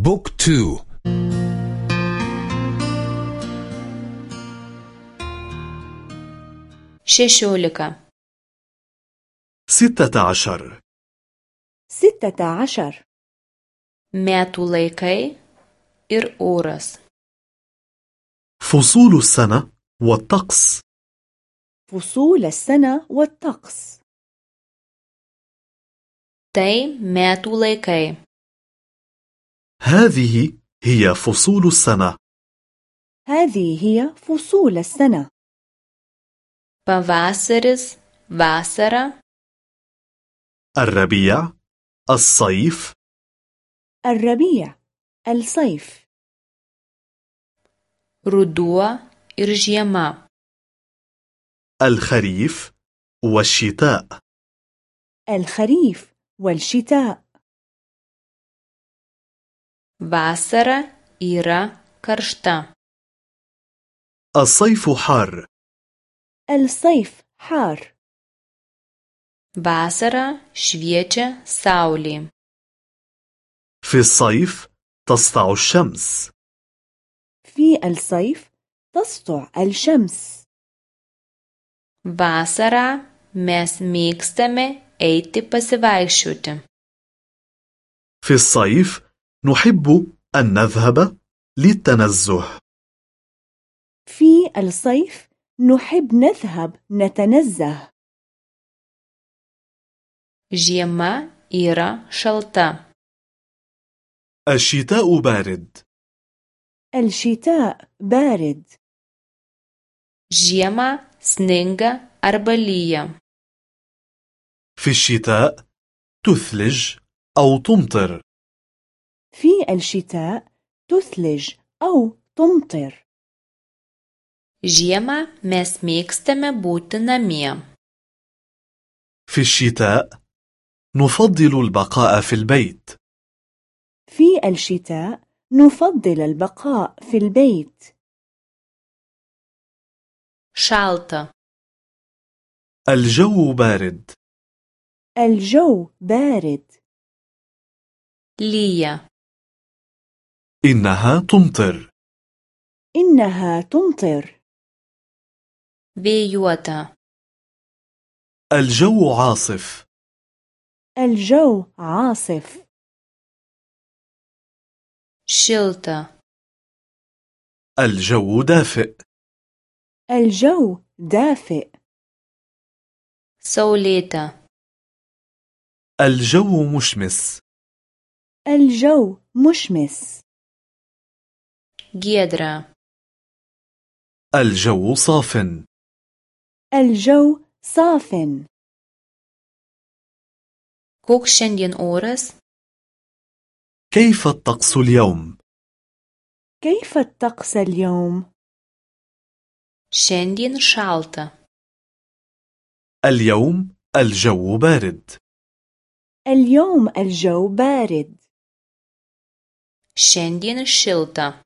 بوك تو. ششولك. ستة عشر. ستة عشر. metų laikai ir oras فصول السنة والطقس. فصول السنة والطقس. tai metų laikai هذه هي فصول السنة. هذه هي فصول السنة. Pavasaris vasara. الربيع الصيف. الربيع الصيف. Ruduo ir žiema. الخريف والشتاء. الخريف والشتاء. Vasara yra karšta الصيف حار الصيف حار vasara šviečia saulė في الصيف تسطع الشمس في الصيف تسطع الشمس vasarą mes mėgstame eiti pasivaikščioti في الصيف نحب أن نذهب للتنزه. في الصيف نحب نذهب نتنزه. žiema yra šalta الشتاء بارد. الشتاء بارد. žiemą sninga arba lyja في الشتاء تثلج أو تمطر. في الشتاء تثلج أو تمطر. Žiemą mes mėgstame būti namie. في الشتاء نفضل البقاء في البيت. في الشتاء نفضل البقاء في البيت. Šalta. الجو بارد. الجو بارد. lyja إنها تمطر. إنها تمطر. vėjuota الجو عاصف. الجو عاصف. šilta الجو دافئ. الجو دافئ. saulėta الجو مشمس. الجو مشمس. Giedra الجو صاف الجو صاف koks šiandien oras كيف الطقس اليوم؟ كيف الطقس اليوم؟ šiandien šalta اليوم الجو بارد. اليوم الجو بارد. šiandien šilta